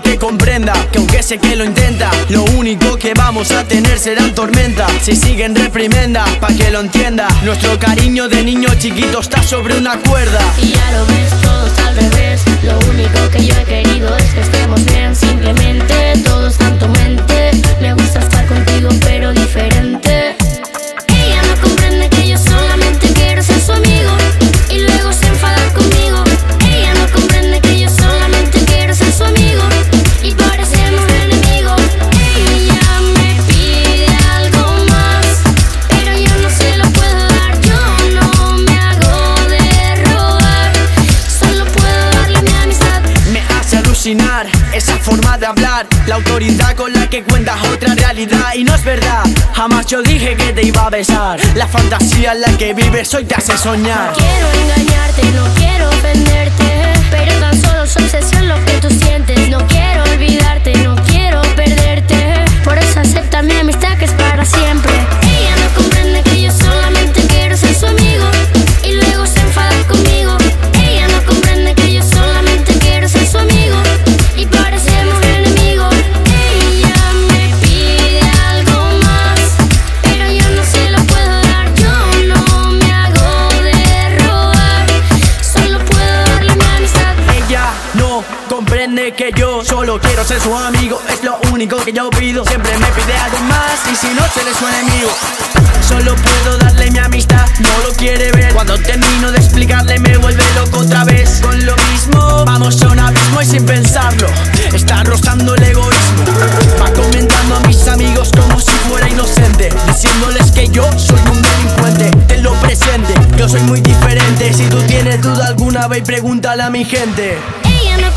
que comprenda que aunque sé que lo intenta, lo único que vamos a tener serán tormentas. Si siguen reprimenda, pa' que lo entienda. Nuestro cariño de niño chiquito está sobre una cuerda. Y esa forma de hablar La autoridad con la que cuentas otra realidad. Y no es verdad, jamás yo dije que te iba a besar. La fantasía en la que vives hoy te hace soñar. Quiero engañarte, comprende que yo solo quiero ser su amigo. Es lo único que yo pido. Siempre me pide algo más y si no seré su enemigo. Solo puedo darle mi amistad, no lo quiere ver. Cuando termino de explicarle me vuelve loco otra vez. Con lo mismo, vamos a un abismo y sin pensarlo. Está rozando el egoísmo. Va comentando a mis amigos como si fuera inocente. Diciéndoles que yo soy un delincuente. Ten lo presente, yo soy muy diferente. Si tú tienes duda alguna ve y pregúntale a mi gente. Ella no